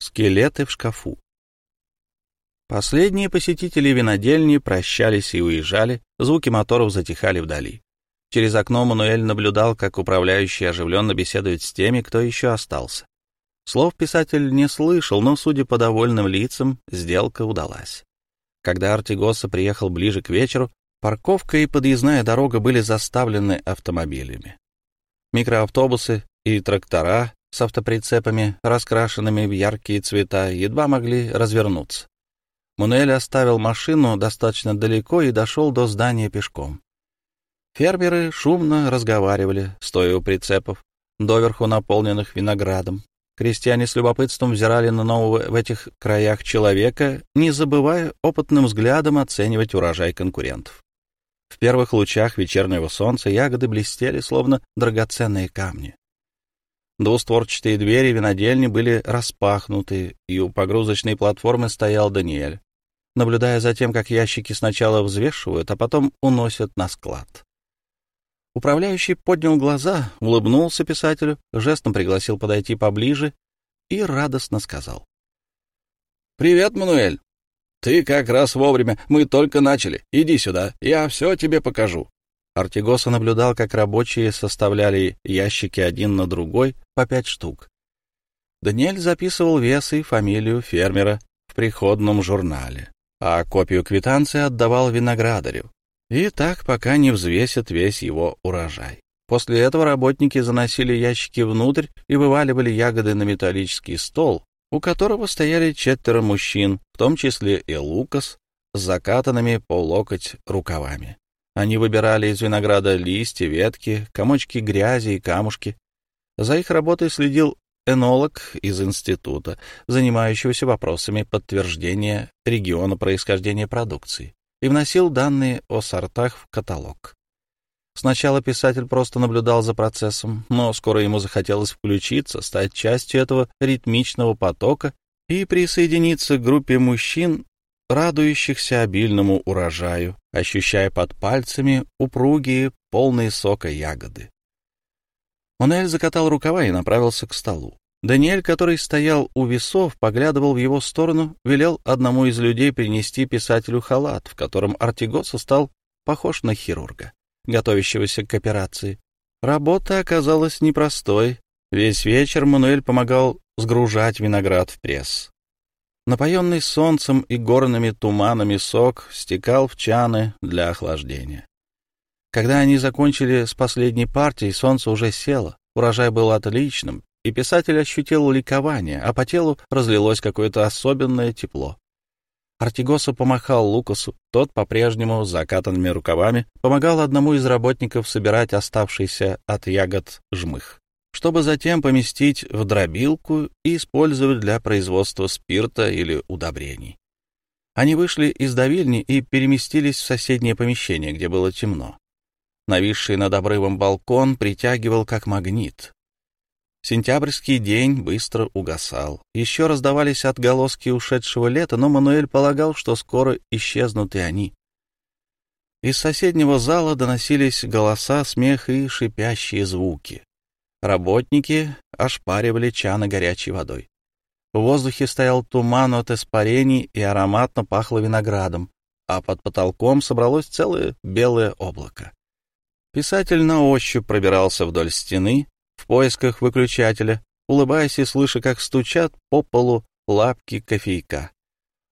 Скелеты в шкафу. Последние посетители винодельни прощались и уезжали, звуки моторов затихали вдали. Через окно Мануэль наблюдал, как управляющий оживленно беседует с теми, кто еще остался. Слов писатель не слышал, но, судя по довольным лицам, сделка удалась. Когда Артигоса приехал ближе к вечеру, парковка и подъездная дорога были заставлены автомобилями. Микроавтобусы и трактора с автоприцепами, раскрашенными в яркие цвета, едва могли развернуться. Мануэль оставил машину достаточно далеко и дошел до здания пешком. Фермеры шумно разговаривали, стоя у прицепов, доверху наполненных виноградом. Крестьяне с любопытством взирали на нового в этих краях человека, не забывая опытным взглядом оценивать урожай конкурентов. В первых лучах вечернего солнца ягоды блестели, словно драгоценные камни. Двустворчатые двери винодельни были распахнуты, и у погрузочной платформы стоял Даниэль, наблюдая за тем, как ящики сначала взвешивают, а потом уносят на склад. Управляющий поднял глаза, улыбнулся писателю, жестом пригласил подойти поближе и радостно сказал. «Привет, Мануэль. Ты как раз вовремя. Мы только начали. Иди сюда, я все тебе покажу». Артигоса наблюдал, как рабочие составляли ящики один на другой по пять штук. Даниэль записывал вес и фамилию фермера в приходном журнале, а копию квитанции отдавал виноградарю. И так, пока не взвесят весь его урожай. После этого работники заносили ящики внутрь и вываливали ягоды на металлический стол, у которого стояли четверо мужчин, в том числе и Лукас, с закатанными по локоть рукавами. Они выбирали из винограда листья, ветки, комочки грязи и камушки. За их работой следил энолог из института, занимающегося вопросами подтверждения региона происхождения продукции, и вносил данные о сортах в каталог. Сначала писатель просто наблюдал за процессом, но скоро ему захотелось включиться, стать частью этого ритмичного потока и присоединиться к группе мужчин, радующихся обильному урожаю, ощущая под пальцами упругие, полные сока ягоды. Монель закатал рукава и направился к столу. Даниэль, который стоял у весов, поглядывал в его сторону, велел одному из людей принести писателю халат, в котором Артигоса стал похож на хирурга, готовящегося к операции. Работа оказалась непростой. Весь вечер Мануэль помогал сгружать виноград в пресс. Напоенный солнцем и горными туманами сок стекал в чаны для охлаждения. Когда они закончили с последней партией, солнце уже село, урожай был отличным, и писатель ощутил ликование, а по телу разлилось какое-то особенное тепло. Артигоса помахал Лукасу, тот по-прежнему с закатанными рукавами помогал одному из работников собирать оставшийся от ягод жмых чтобы затем поместить в дробилку и использовать для производства спирта или удобрений. Они вышли из давильни и переместились в соседнее помещение, где было темно. Нависший над обрывом балкон притягивал как магнит. Сентябрьский день быстро угасал. Еще раздавались отголоски ушедшего лета, но Мануэль полагал, что скоро исчезнут и они. Из соседнего зала доносились голоса, смех и шипящие звуки. Работники ошпаривали чаны горячей водой. В воздухе стоял туман от испарений и ароматно пахло виноградом, а под потолком собралось целое белое облако. Писатель на ощупь пробирался вдоль стены в поисках выключателя, улыбаясь и слыша, как стучат по полу лапки кофейка.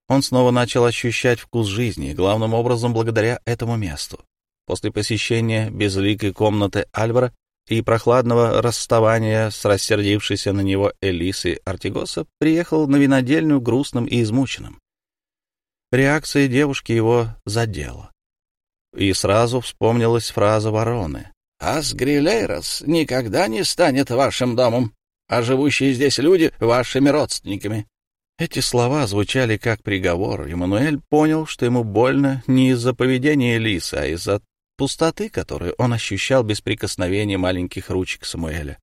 Он снова начал ощущать вкус жизни, главным образом благодаря этому месту. После посещения безликой комнаты Альвара и прохладного расставания с рассердившейся на него Элисой Артигоса приехал на винодельню грустным и измученным. Реакция девушки его задела. И сразу вспомнилась фраза вороны. «Асгрилейрос никогда не станет вашим домом, а живущие здесь люди — вашими родственниками». Эти слова звучали как приговор, и Мануэль понял, что ему больно не из-за поведения Элисы, а из-за пустоты, которую он ощущал без прикосновения маленьких ручек Самуэля,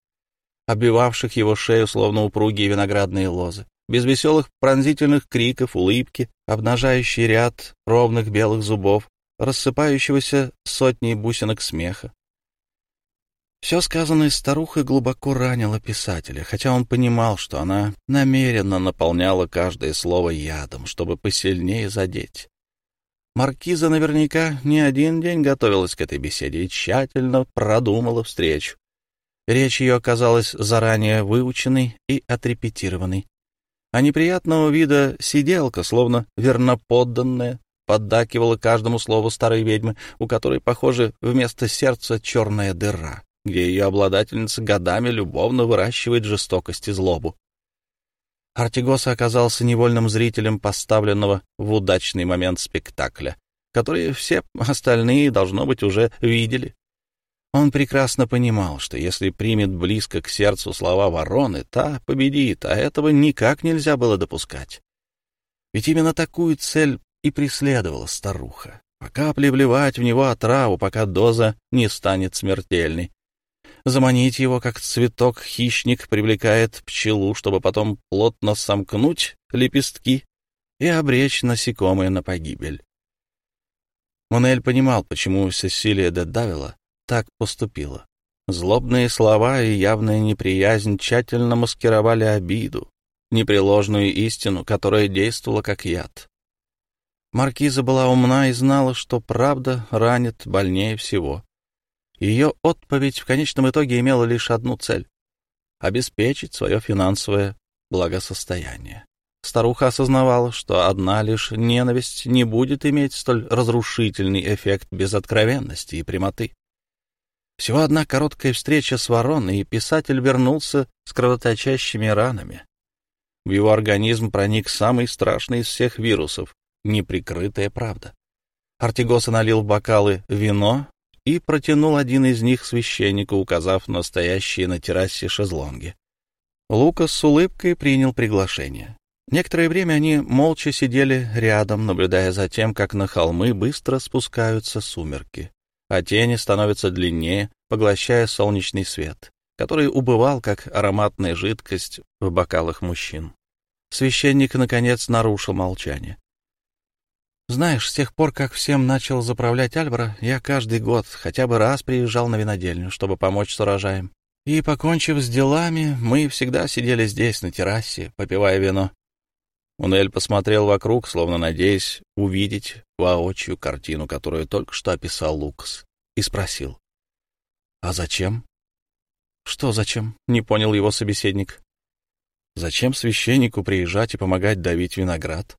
обвивавших его шею, словно упругие виноградные лозы, без веселых пронзительных криков, улыбки, обнажающий ряд ровных белых зубов, рассыпающегося сотней бусинок смеха. Все сказанное старухой глубоко ранило писателя, хотя он понимал, что она намеренно наполняла каждое слово ядом, чтобы посильнее задеть. Маркиза наверняка не один день готовилась к этой беседе и тщательно продумала встречу. Речь ее оказалась заранее выученной и отрепетированной. А неприятного вида сиделка, словно верноподданная, поддакивала каждому слову старой ведьмы, у которой, похоже, вместо сердца черная дыра, где ее обладательница годами любовно выращивает жестокость и злобу. Артигоса оказался невольным зрителем поставленного в удачный момент спектакля, который все остальные, должно быть, уже видели. Он прекрасно понимал, что если примет близко к сердцу слова вороны, та победит, а этого никак нельзя было допускать. Ведь именно такую цель и преследовала старуха. По капле вливать в него отраву, пока доза не станет смертельной. Заманить его, как цветок хищник привлекает пчелу, чтобы потом плотно сомкнуть лепестки и обречь насекомое на погибель. Монель понимал, почему Сесилия де Давила так поступила. Злобные слова и явная неприязнь тщательно маскировали обиду, непреложную истину, которая действовала как яд. Маркиза была умна и знала, что правда ранит больнее всего. Ее отповедь в конечном итоге имела лишь одну цель — обеспечить свое финансовое благосостояние. Старуха осознавала, что одна лишь ненависть не будет иметь столь разрушительный эффект без откровенности и прямоты. Всего одна короткая встреча с вороной, и писатель вернулся с кровоточащими ранами. В его организм проник самый страшный из всех вирусов — неприкрытая правда. Артигоса налил в бокалы вино и протянул один из них священнику, указав на стоящие на террасе шезлонги. Лукас с улыбкой принял приглашение. Некоторое время они молча сидели рядом, наблюдая за тем, как на холмы быстро спускаются сумерки а тени становятся длиннее, поглощая солнечный свет, который убывал, как ароматная жидкость в бокалах мужчин. Священник, наконец, нарушил молчание. «Знаешь, с тех пор, как всем начал заправлять Альбра, я каждый год хотя бы раз приезжал на винодельню, чтобы помочь с урожаем. И, покончив с делами, мы всегда сидели здесь, на террасе, попивая вино. Унель посмотрел вокруг, словно надеясь увидеть воочию картину, которую только что описал Лукас, и спросил. «А зачем?» «Что зачем?» — не понял его собеседник. «Зачем священнику приезжать и помогать давить виноград?»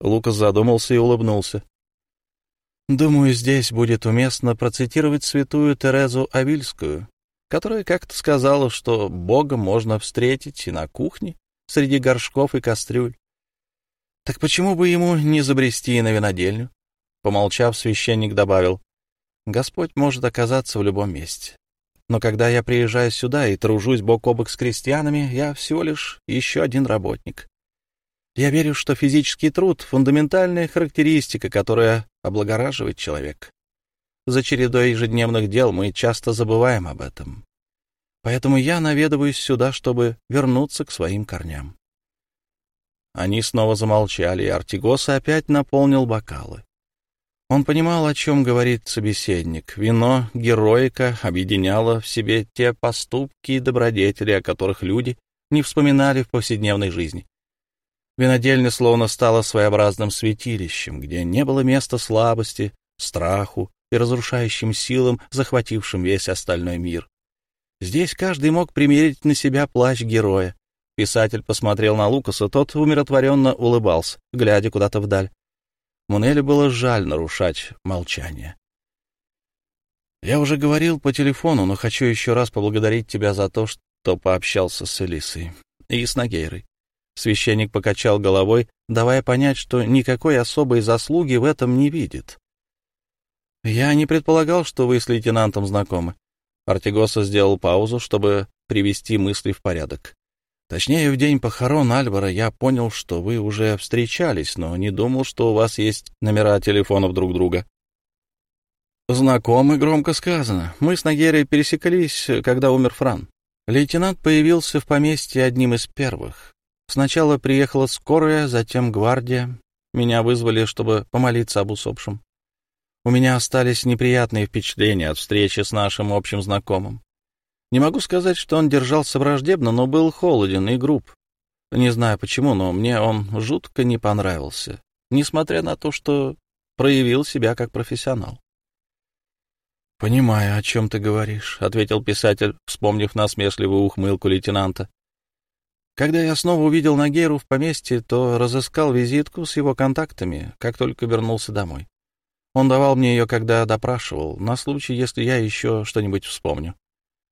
Лукас задумался и улыбнулся. «Думаю, здесь будет уместно процитировать святую Терезу Авильскую, которая как-то сказала, что Бога можно встретить и на кухне, среди горшков и кастрюль. Так почему бы ему не забрести на винодельню? Помолчав, священник добавил, Господь может оказаться в любом месте. Но когда я приезжаю сюда и тружусь бок о бок с крестьянами, я всего лишь еще один работник. Я верю, что физический труд — фундаментальная характеристика, которая облагораживает человека. За чередой ежедневных дел мы часто забываем об этом. Поэтому я наведываюсь сюда, чтобы вернуться к своим корням. Они снова замолчали, и Артигоса опять наполнил бокалы. Он понимал, о чем говорит собеседник. Вино, героика объединяло в себе те поступки и добродетели, о которых люди не вспоминали в повседневной жизни. Винодельня словно стала своеобразным святилищем, где не было места слабости, страху и разрушающим силам, захватившим весь остальной мир. Здесь каждый мог примерить на себя плащ героя, Писатель посмотрел на Лукаса, тот умиротворенно улыбался, глядя куда-то вдаль. Мунеле было жаль нарушать молчание. «Я уже говорил по телефону, но хочу еще раз поблагодарить тебя за то, что пообщался с Элисой и с Нагейрой». Священник покачал головой, давая понять, что никакой особой заслуги в этом не видит. «Я не предполагал, что вы с лейтенантом знакомы». Артигоса сделал паузу, чтобы привести мысли в порядок. Точнее, в день похорон Альвара я понял, что вы уже встречались, но не думал, что у вас есть номера телефонов друг друга. Знакомы, громко сказано. Мы с Нагерой пересекались, когда умер Фран. Лейтенант появился в поместье одним из первых. Сначала приехала скорая, затем гвардия. Меня вызвали, чтобы помолиться об усопшем. У меня остались неприятные впечатления от встречи с нашим общим знакомым. Не могу сказать, что он держался враждебно, но был холоден и груб. Не знаю почему, но мне он жутко не понравился, несмотря на то, что проявил себя как профессионал. — Понимаю, о чем ты говоришь, — ответил писатель, вспомнив насмешливую ухмылку лейтенанта. Когда я снова увидел Нагеру в поместье, то разыскал визитку с его контактами, как только вернулся домой. Он давал мне ее, когда допрашивал, на случай, если я еще что-нибудь вспомню.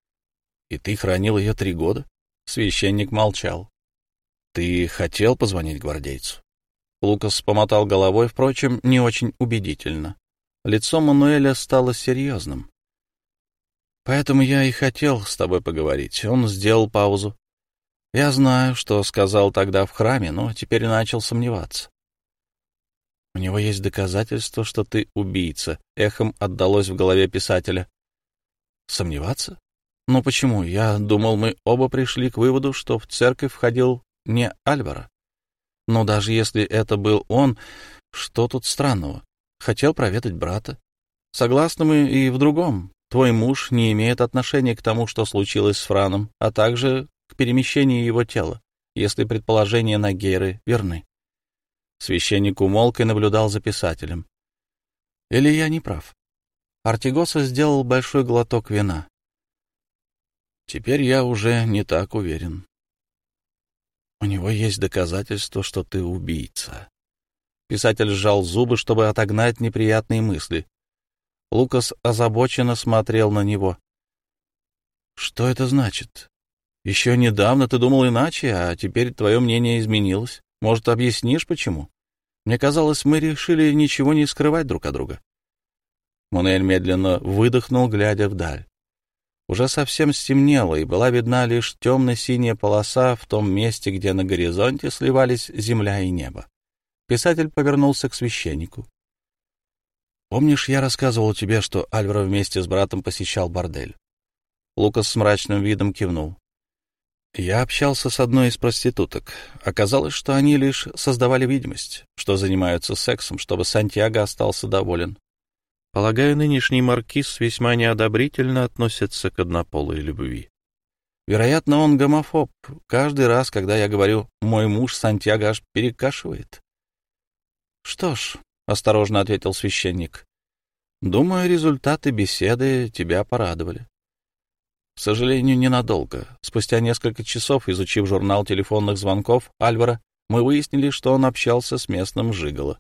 — И ты хранил ее три года? Священник молчал. — Ты хотел позвонить гвардейцу? Лукас помотал головой, впрочем, не очень убедительно. Лицо Мануэля стало серьезным. «Поэтому я и хотел с тобой поговорить». Он сделал паузу. «Я знаю, что сказал тогда в храме, но теперь начал сомневаться». «У него есть доказательства, что ты убийца», — эхом отдалось в голове писателя. «Сомневаться? Ну почему? Я думал, мы оба пришли к выводу, что в церковь входил не Альвара. Но даже если это был он, что тут странного? Хотел проведать брата. Согласны мы и в другом. Твой муж не имеет отношения к тому, что случилось с Франом, а также к перемещению его тела, если предположения Нагеры верны. Священник умолк и наблюдал за писателем. Или я не прав? Артигоса сделал большой глоток вина. Теперь я уже не так уверен. У него есть доказательства, что ты убийца. Писатель сжал зубы, чтобы отогнать неприятные мысли. Лукас озабоченно смотрел на него. «Что это значит? Еще недавно ты думал иначе, а теперь твое мнение изменилось. Может, объяснишь, почему? Мне казалось, мы решили ничего не скрывать друг от друга». Монель медленно выдохнул, глядя вдаль. Уже совсем стемнело, и была видна лишь темно-синяя полоса в том месте, где на горизонте сливались земля и небо. Писатель повернулся к священнику. «Помнишь, я рассказывал тебе, что Альваро вместе с братом посещал бордель?» Лукас с мрачным видом кивнул. «Я общался с одной из проституток. Оказалось, что они лишь создавали видимость, что занимаются сексом, чтобы Сантьяго остался доволен. Полагаю, нынешний маркиз весьма неодобрительно относится к однополой любви. Вероятно, он гомофоб. Каждый раз, когда я говорю «мой муж Сантьяго» аж перекашивает. — Что ж, — осторожно ответил священник, — думаю, результаты беседы тебя порадовали. К сожалению, ненадолго. Спустя несколько часов, изучив журнал телефонных звонков Альвара, мы выяснили, что он общался с местным Жиголо.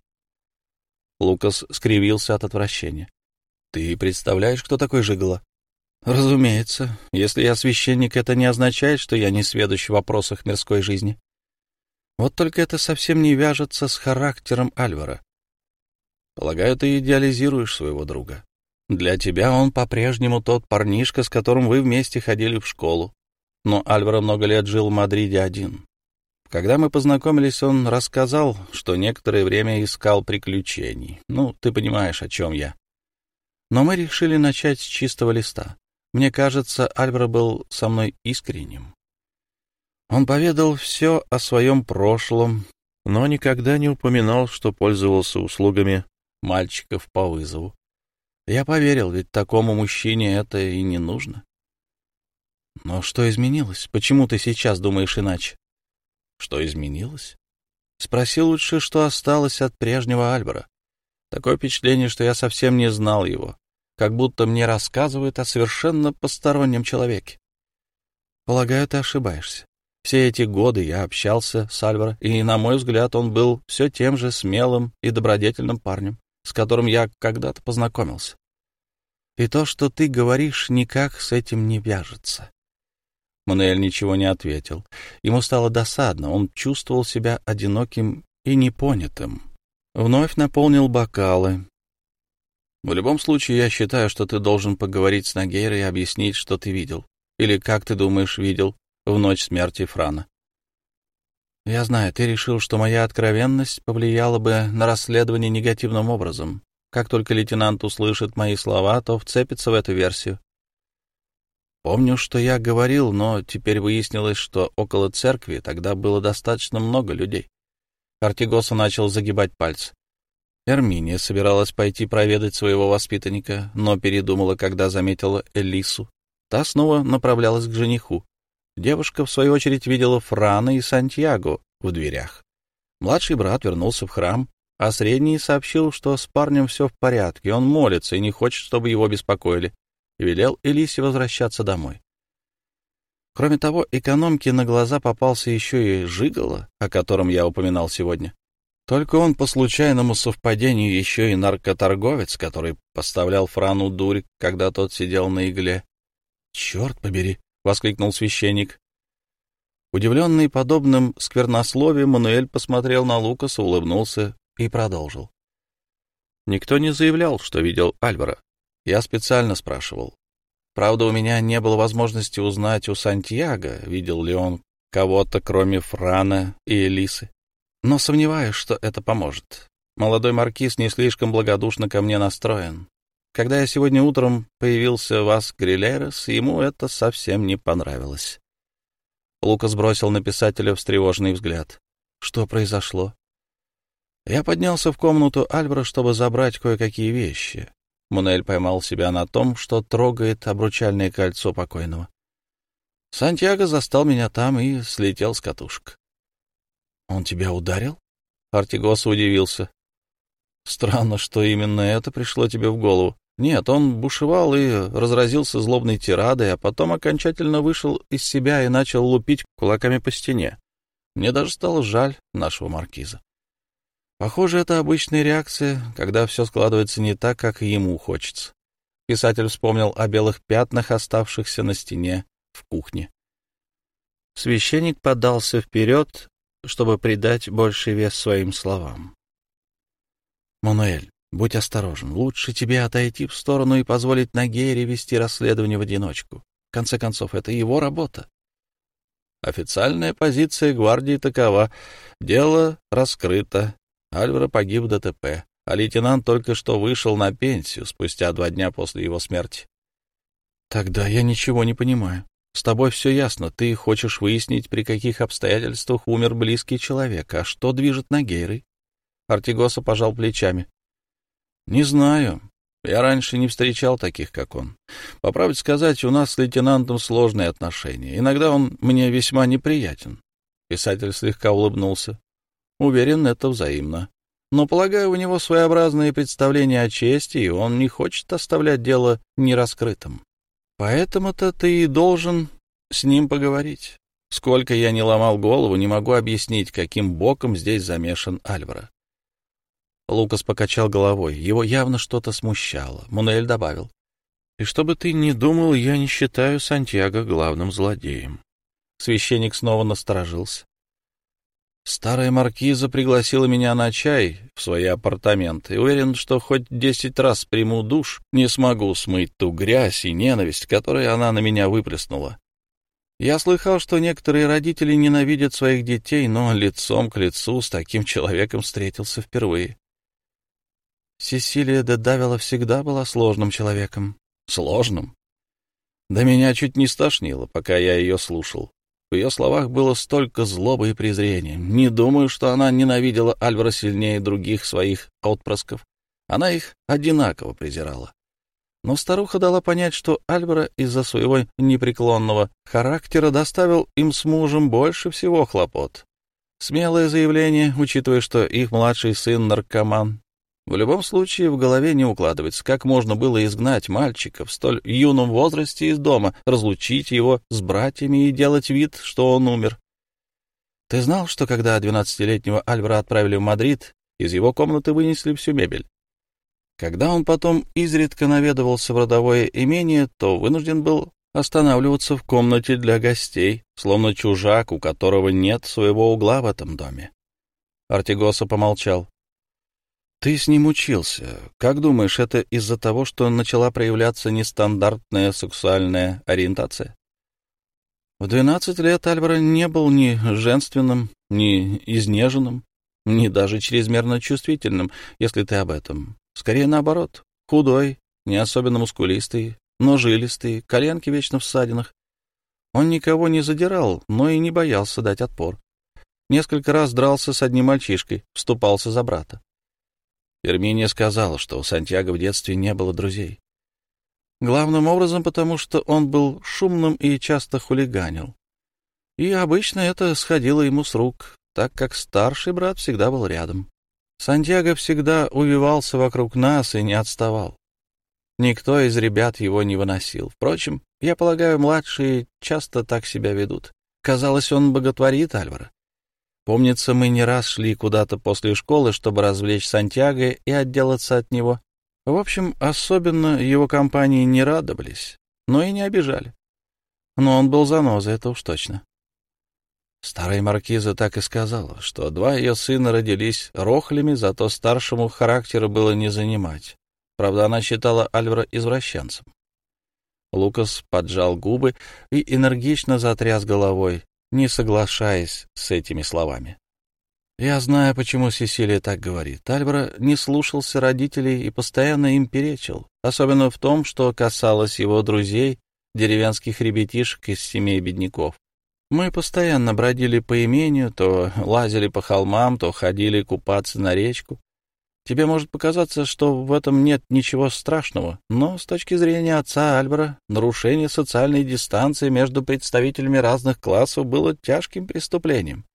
Лукас скривился от отвращения. — Ты представляешь, кто такой Жиголо? — Разумеется. Если я священник, это не означает, что я не сведущ в вопросах мирской жизни. Вот только это совсем не вяжется с характером Альвара. Полагаю, ты идеализируешь своего друга. Для тебя он по-прежнему тот парнишка, с которым вы вместе ходили в школу. Но Альваро много лет жил в Мадриде один. Когда мы познакомились, он рассказал, что некоторое время искал приключений. Ну, ты понимаешь, о чем я. Но мы решили начать с чистого листа. Мне кажется, Альваро был со мной искренним. Он поведал все о своем прошлом, но никогда не упоминал, что пользовался услугами мальчиков по вызову. Я поверил, ведь такому мужчине это и не нужно. Но что изменилось? Почему ты сейчас думаешь иначе? Что изменилось? Спроси лучше, что осталось от прежнего Альбера. Такое впечатление, что я совсем не знал его, как будто мне рассказывают о совершенно постороннем человеке. Полагаю, ты ошибаешься. Все эти годы я общался с Альваро, и, на мой взгляд, он был все тем же смелым и добродетельным парнем, с которым я когда-то познакомился. И то, что ты говоришь, никак с этим не вяжется. Мануэль ничего не ответил. Ему стало досадно, он чувствовал себя одиноким и непонятым. Вновь наполнил бокалы. В любом случае, я считаю, что ты должен поговорить с Нагейрой и объяснить, что ты видел. Или, как ты думаешь, видел в ночь смерти Франа. Я знаю, ты решил, что моя откровенность повлияла бы на расследование негативным образом. Как только лейтенант услышит мои слова, то вцепится в эту версию. Помню, что я говорил, но теперь выяснилось, что около церкви тогда было достаточно много людей. Артигоса начал загибать пальцы. Эрминия собиралась пойти проведать своего воспитанника, но передумала, когда заметила Элису. Та снова направлялась к жениху. Девушка, в свою очередь, видела Франа и Сантьяго в дверях. Младший брат вернулся в храм, а средний сообщил, что с парнем все в порядке, он молится и не хочет, чтобы его беспокоили, и велел Элисе возвращаться домой. Кроме того, экономке на глаза попался еще и Жигало, о котором я упоминал сегодня. Только он по случайному совпадению еще и наркоторговец, который поставлял Франу дурь, когда тот сидел на игле. «Черт побери!» — воскликнул священник. Удивленный подобным сквернословием, Мануэль посмотрел на Лукаса, улыбнулся и продолжил. Никто не заявлял, что видел Альвара. Я специально спрашивал. Правда, у меня не было возможности узнать у Сантьяго, видел ли он кого-то, кроме Франа и Элисы. Но сомневаюсь, что это поможет. Молодой маркиз не слишком благодушно ко мне настроен. Когда я сегодня утром появился в Ас-Грилерес, ему это совсем не понравилось. Лукас бросил на писателя встревоженный взгляд. Что произошло? Я поднялся в комнату Альбра, чтобы забрать кое-какие вещи. Мунель поймал себя на том, что трогает обручальное кольцо покойного. Сантьяго застал меня там и слетел с катушек. «Он тебя ударил?» Артигос удивился. «Странно, что именно это пришло тебе в голову. Нет, он бушевал и разразился злобной тирадой, а потом окончательно вышел из себя и начал лупить кулаками по стене. Мне даже стало жаль нашего маркиза. Похоже, это обычная реакция, когда все складывается не так, как ему хочется. Писатель вспомнил о белых пятнах, оставшихся на стене в кухне. Священник подался вперед чтобы придать больший вес своим словам. «Мануэль, будь осторожен. Лучше тебе отойти в сторону и позволить Нагере вести расследование в одиночку. В конце концов, это его работа. Официальная позиция гвардии такова. Дело раскрыто. Альвара погиб в ДТП, а лейтенант только что вышел на пенсию спустя два дня после его смерти. Тогда я ничего не понимаю. С тобой все ясно. Ты хочешь выяснить, при каких обстоятельствах умер близкий человек. А что движет Нагейрой? Артигоса пожал плечами. Не знаю. Я раньше не встречал таких, как он. По правде сказать, у нас с лейтенантом сложные отношения. Иногда он мне весьма неприятен. Писатель слегка улыбнулся. Уверен, это взаимно. Но, полагаю, у него своеобразные представления о чести, и он не хочет оставлять дело нераскрытым. Поэтому-то ты и должен с ним поговорить. Сколько я не ломал голову, не могу объяснить, каким боком здесь замешан Альвара. Лукас покачал головой. Его явно что-то смущало. Мунель добавил. «И чтобы ты не думал, я не считаю Сантьяго главным злодеем». Священник снова насторожился. Старая маркиза пригласила меня на чай в свои апартаменты. Уверен, что хоть десять раз приму душ, не смогу смыть ту грязь и ненависть, которую она на меня выплеснула. Я слыхал, что некоторые родители ненавидят своих детей, но лицом к лицу с таким человеком встретился впервые. Сесилия де Давила всегда была сложным человеком. Сложным? Да меня чуть не стошнило, пока я ее слушал. В ее словах было столько злобы и презрения. Не думаю, что она ненавидела Альвара сильнее других своих отпрысков. Она их одинаково презирала. Но старуха дала понять, что Альвара из-за своего непреклонного характера доставил им с мужем больше всего хлопот. Смелое заявление, учитывая, что их младший сын наркоман, в любом случае в голове не укладывается, как можно было изгнать мальчика в столь юном возрасте из дома, разлучить его с братьями и делать вид, что он умер. Ты знал, что когда двенадцатилетнего Альвара отправили в Мадрид, из его комнаты вынесли всю мебель? Когда он потом изредка наведывался в родовое имение, то вынужден был останавливаться в комнате для гостей, словно чужак, у которого нет своего угла в этом доме. Артигоса помолчал. Ты с ним учился. Как думаешь, это из-за того, что начала проявляться нестандартная сексуальная ориентация? В двенадцать лет Альвара не был ни женственным, ни изнеженным, ни даже чрезмерно чувствительным, если ты об этом. Скорее наоборот. Худой, не особенно мускулистый, но жилистый, коленки вечно в ссадинах. Он никого не задирал, но и не боялся дать отпор. Несколько раз дрался с одним мальчишкой, вступался за брата. Эрминия сказала, что у Сантьяго в детстве не было друзей. Главным образом потому, что он был шумным и часто хулиганил. И обычно это сходило ему с рук, так как старший брат всегда был рядом. Сантьяго всегда увивался вокруг нас и не отставал. Никто из ребят его не выносил. Впрочем, я полагаю, младшие часто так себя ведут. Казалось, он боготворит Альвара. Помнится, мы не раз шли куда-то после школы, чтобы развлечь Сантьяго и отделаться от него. В общем, особенно его компании не радовались, но и не обижали. Но он был занозой, это уж точно. Старая маркиза так и сказала, что два ее сына родились рохлями, зато старшему характера было не занимать. Правда, она считала Альвара извращенцем. Лукас поджал губы и энергично затряс головой, не соглашаясь с этими словами. Я знаю, почему Сесилия так говорит. Альвара не слушался родителей и постоянно им перечил, особенно в том, что касалось его друзей, деревенских ребятишек из семей бедняков. Мы постоянно бродили по имению, то лазили по холмам, то ходили купаться на речку. Тебе может показаться, что в этом нет ничего страшного, но с точки зрения отца Альбера нарушение социальной дистанции между представителями разных классов было тяжким преступлением.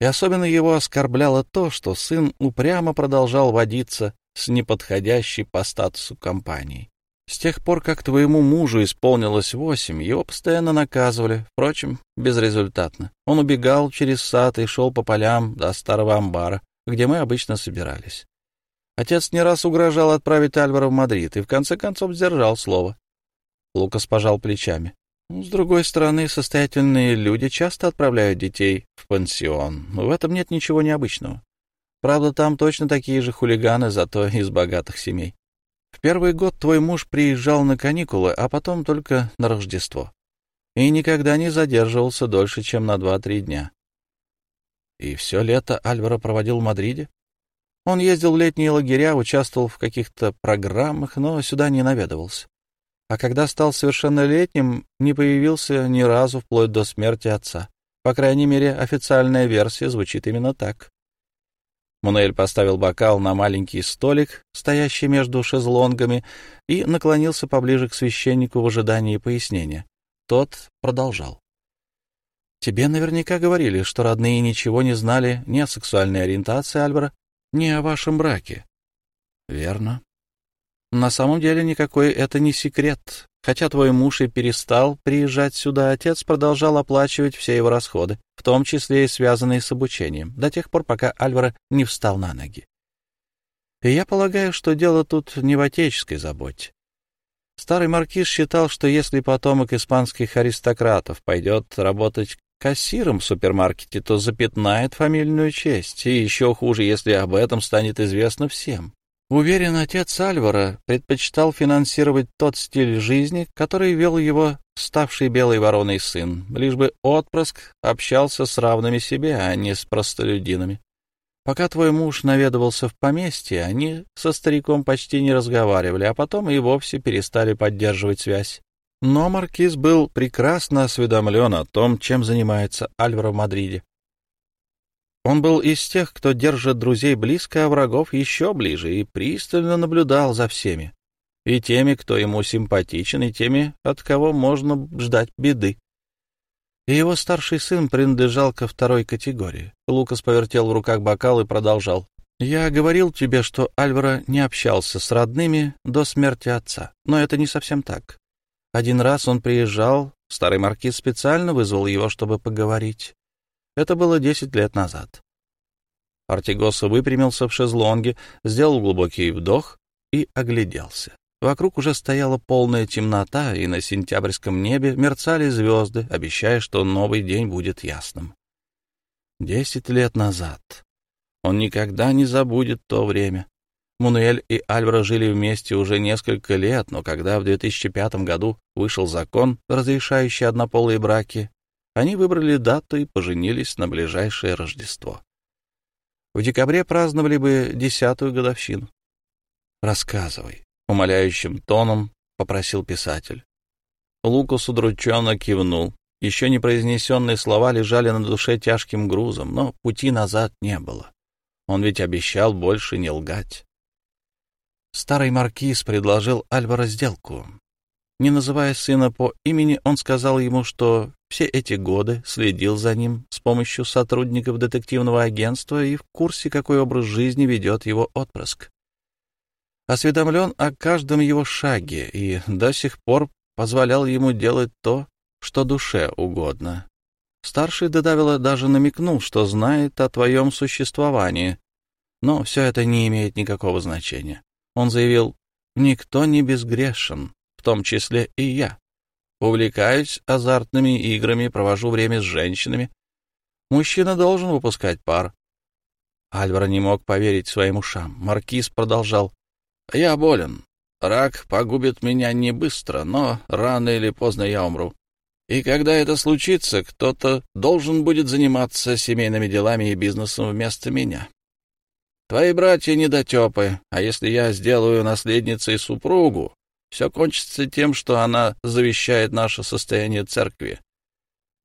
И особенно его оскорбляло то, что сын упрямо продолжал водиться с неподходящей по статусу компанией. С тех пор, как твоему мужу исполнилось восемь, его постоянно наказывали, впрочем, безрезультатно. Он убегал через сад и шел по полям до старого амбара, где мы обычно собирались. Отец не раз угрожал отправить Альвара в Мадрид и в конце концов сдержал слово. Лукас пожал плечами. С другой стороны, состоятельные люди часто отправляют детей в пансион. В этом нет ничего необычного. Правда, там точно такие же хулиганы, зато из богатых семей. В первый год твой муж приезжал на каникулы, а потом только на Рождество. И никогда не задерживался дольше, чем на два-три дня. И все лето Альваро проводил в Мадриде? Он ездил в летние лагеря, участвовал в каких-то программах, но сюда не наведывался. А когда стал совершеннолетним, не появился ни разу вплоть до смерти отца. По крайней мере, официальная версия звучит именно так. Мануэль поставил бокал на маленький столик, стоящий между шезлонгами, и наклонился поближе к священнику в ожидании пояснения. Тот продолжал. «Тебе наверняка говорили, что родные ничего не знали ни о сексуальной ориентации Альбера, ни о вашем браке». «Верно. На самом деле никакой это не секрет. Хотя твой муж и перестал приезжать сюда, отец продолжал оплачивать все его расходы, в том числе и связанные с обучением, до тех пор, пока Альвара не встал на ноги. И я полагаю, что дело тут не в отеческой заботе. Старый маркиз считал, что если потомок испанских аристократов пойдет работать кассиром в супермаркете, то запятнает фамильную честь, и еще хуже, если об этом станет известно всем. Уверен, отец Альвара предпочитал финансировать тот стиль жизни, который вел его ставший белой вороной сын, лишь бы отпрыск общался с равными себе, а не с простолюдинами. Пока твой муж наведывался в поместье, они со стариком почти не разговаривали, а потом и вовсе перестали поддерживать связь. Но маркиз был прекрасно осведомлен о том, чем занимается Альвара в Мадриде. Он был из тех, кто держит друзей близко, а врагов еще ближе, и пристально наблюдал за всеми. И теми, кто ему симпатичен, и теми, от кого можно ждать беды. И его старший сын принадлежал ко второй категории. Лукас повертел в руках бокал и продолжал. «Я говорил тебе, что Альвара не общался с родными до смерти отца, но это не совсем так. Один раз он приезжал, старый маркиз специально вызвал его, чтобы поговорить. Это было десять лет назад. Артигоса выпрямился в шезлонге, сделал глубокий вдох и огляделся. Вокруг уже стояла полная темнота, и на сентябрьском небе мерцали звезды, обещая, что новый день будет ясным. Десять лет назад. Он никогда не забудет то время. Мунуэль и Альвара жили вместе уже несколько лет, но когда в 2005 году вышел закон, разрешающий однополые браки, они выбрали дату и поженились на ближайшее Рождество. В декабре праздновали бы десятую годовщину. «Рассказывай», — умоляющим тоном попросил писатель. Лукас удрученно кивнул. Еще не произнесенные слова лежали на душе тяжким грузом, но пути назад не было. Он ведь обещал больше не лгать. Старый маркиз предложил Альваро сделку. Не называя сына по имени, он сказал ему, что все эти годы следил за ним с помощью сотрудников детективного агентства и в курсе, какой образ жизни ведет его отпрыск. Осведомлен о каждом его шаге и до сих пор позволял ему делать то, что душе угодно. Старший Дедавила даже намекнул, что знает о твоем существовании, но все это не имеет никакого значения. Он заявил, «Никто не безгрешен, в том числе и я. Увлекаюсь азартными играми, провожу время с женщинами. Мужчина должен выпускать пар». Альвара не мог поверить своим ушам. Маркиз продолжал, «Я болен. Рак погубит меня не быстро, но рано или поздно я умру. И когда это случится, кто-то должен будет заниматься семейными делами и бизнесом вместо меня. Твои братья недотепы, а если я сделаю наследницей супругу, все кончится тем, что она завещает наше состояние церкви.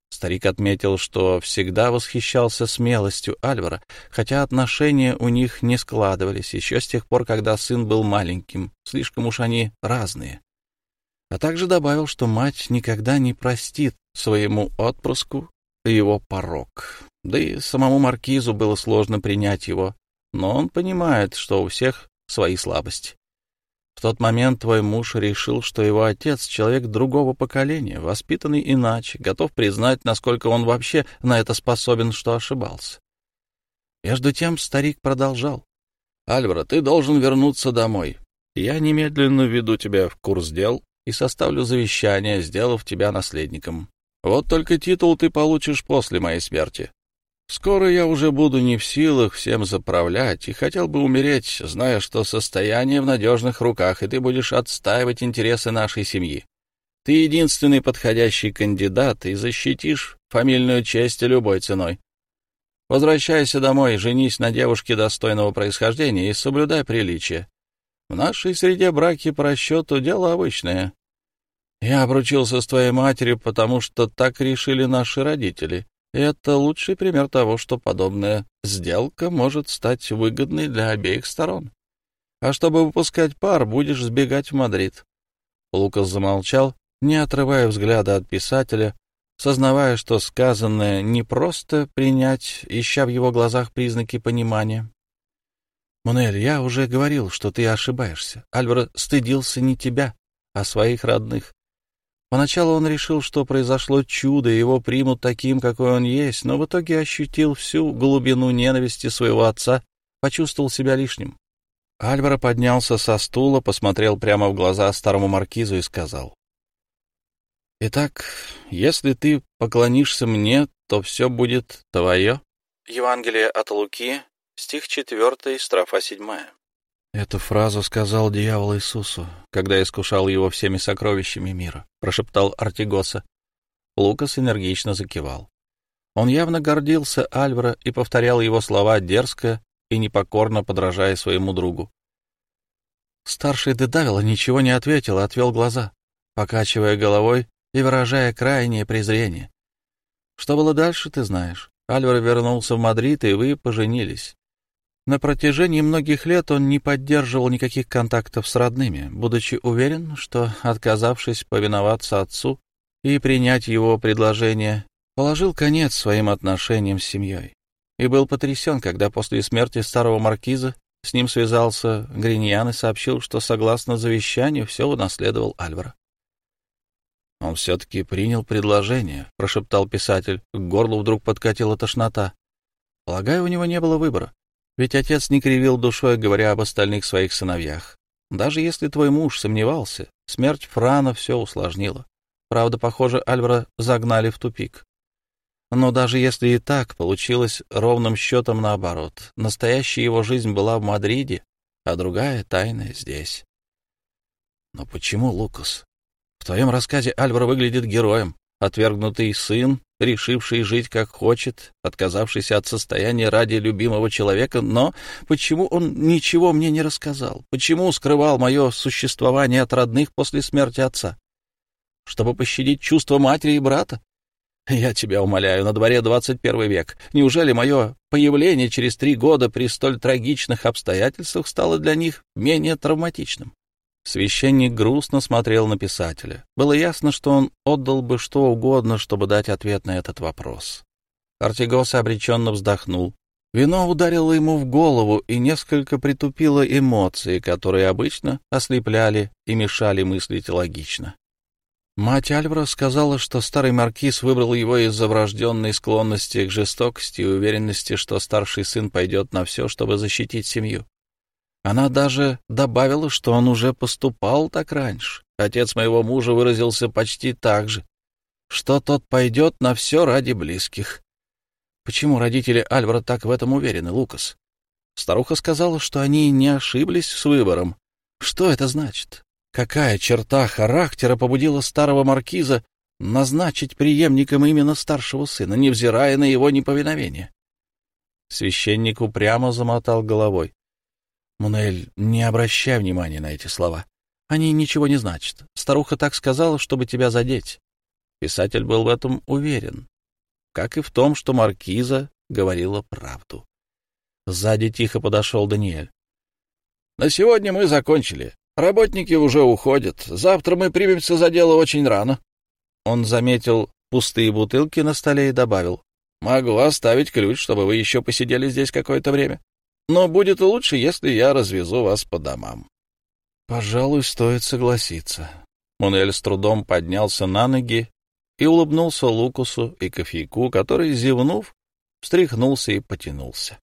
Старик отметил, что всегда восхищался смелостью Альвара, хотя отношения у них не складывались еще с тех пор, когда сын был маленьким, слишком уж они разные. А также добавил, что мать никогда не простит своему отпрыску его порог. Да и самому маркизу было сложно принять его но он понимает, что у всех свои слабости. В тот момент твой муж решил, что его отец — человек другого поколения, воспитанный иначе, готов признать, насколько он вообще на это способен, что ошибался. Между тем старик продолжал. «Альвара, ты должен вернуться домой. Я немедленно введу тебя в курс дел и составлю завещание, сделав тебя наследником. Вот только титул ты получишь после моей смерти. Скоро я уже буду не в силах всем заправлять и хотел бы умереть, зная, что состояние в надежных руках, и ты будешь отстаивать интересы нашей семьи. Ты единственный подходящий кандидат и защитишь фамильную честь любой ценой. Возвращайся домой, женись на девушке достойного происхождения и соблюдай приличие. В нашей среде браки по расчету — дело обычное. Я обручился с твоей матерью, потому что так решили наши родители. Это лучший пример того, что подобная сделка может стать выгодной для обеих сторон. А чтобы выпускать пар, будешь сбегать в Мадрид. Лукас замолчал, не отрывая взгляда от писателя, сознавая, что сказанное не просто принять, ища в его глазах признаки понимания. «Мануэль, я уже говорил, что ты ошибаешься. Альваро стыдился не тебя, а своих родных. Поначалу он решил, что произошло чудо, и его примут таким, какой он есть, но в итоге ощутил всю глубину ненависти своего отца, почувствовал себя лишним. Альваро поднялся со стула, посмотрел прямо в глаза старому маркизу и сказал. «Итак, если ты поклонишься мне, то все будет твое». Евангелие от Луки, стих 4, строфа 7. Эту фразу сказал дьявол Иисусу, когда искушал его всеми сокровищами мира, прошептал Артигоса. Лукас энергично закивал. Он явно гордился Альвара и повторял его слова дерзко и непокорно подражая своему другу. Старший Дедавила ничего не ответил, а отвел глаза, покачивая головой и выражая крайнее презрение. Что было дальше, ты знаешь. Альвар вернулся в Мадрид, и вы поженились. На протяжении многих лет он не поддерживал никаких контактов с родными, будучи уверен, что, отказавшись повиноваться отцу и принять его предложение, положил конец своим отношениям с семьей. И был потрясен, когда после смерти старого маркиза с ним связался Гриньян и сообщил, что, согласно завещанию, все унаследовал Альвара. «Он все-таки принял предложение», — прошептал писатель. К горлу вдруг подкатила тошнота. Полагаю, у него не было выбора. Ведь отец не кривил душой, говоря об остальных своих сыновьях. Даже если твой муж сомневался, смерть Франа все усложнила. Правда, похоже, Альвара загнали в тупик. Но даже если и так, получилось ровным счетом наоборот. Настоящая его жизнь была в Мадриде, а другая тайная здесь. Но почему, Лукас? В твоем рассказе Альвара выглядит героем, отвергнутый сын, решивший жить как хочет, отказавшийся от состояния ради любимого человека, но почему он ничего мне не рассказал? Почему скрывал мое существование от родных после смерти отца? Чтобы пощадить чувства матери и брата? Я тебя умоляю, на дворе 21 век. Неужели мое появление через три года при столь трагичных обстоятельствах стало для них менее травматичным? Священник грустно смотрел на писателя. Было ясно, что он отдал бы что угодно, чтобы дать ответ на этот вопрос. Артигос обреченно вздохнул. Вино ударило ему в голову и несколько притупило эмоции, которые обычно ослепляли и мешали мыслить логично. Мать Альвара сказала, что старый маркиз выбрал его из-за врожденной склонности к жестокости и уверенности, что старший сын пойдет на все, чтобы защитить семью. Она даже добавила, что он уже поступал так раньше. Отец моего мужа выразился почти так же, что тот пойдет на все ради близких. Почему родители Альвара так в этом уверены, Лукас? Старуха сказала, что они не ошиблись с выбором. Что это значит? Какая черта характера побудила старого маркиза назначить преемником именно старшего сына, невзирая на его неповиновение? Священник упрямо замотал головой. — Мунель, не обращай внимания на эти слова. Они ничего не значат. Старуха так сказала, чтобы тебя задеть. Писатель был в этом уверен, как и в том, что маркиза говорила правду. Сзади тихо подошел Даниэль. — На сегодня мы закончили. Работники уже уходят. Завтра мы примемся за дело очень рано. Он заметил пустые бутылки на столе и добавил. Могу оставить ключ, чтобы вы еще посидели здесь какое-то время. Но будет лучше, если я развезу вас по домам. Пожалуй, стоит согласиться. Мунель с трудом поднялся на ноги и улыбнулся Лукусу и кофейку, который, зевнув, встряхнулся и потянулся.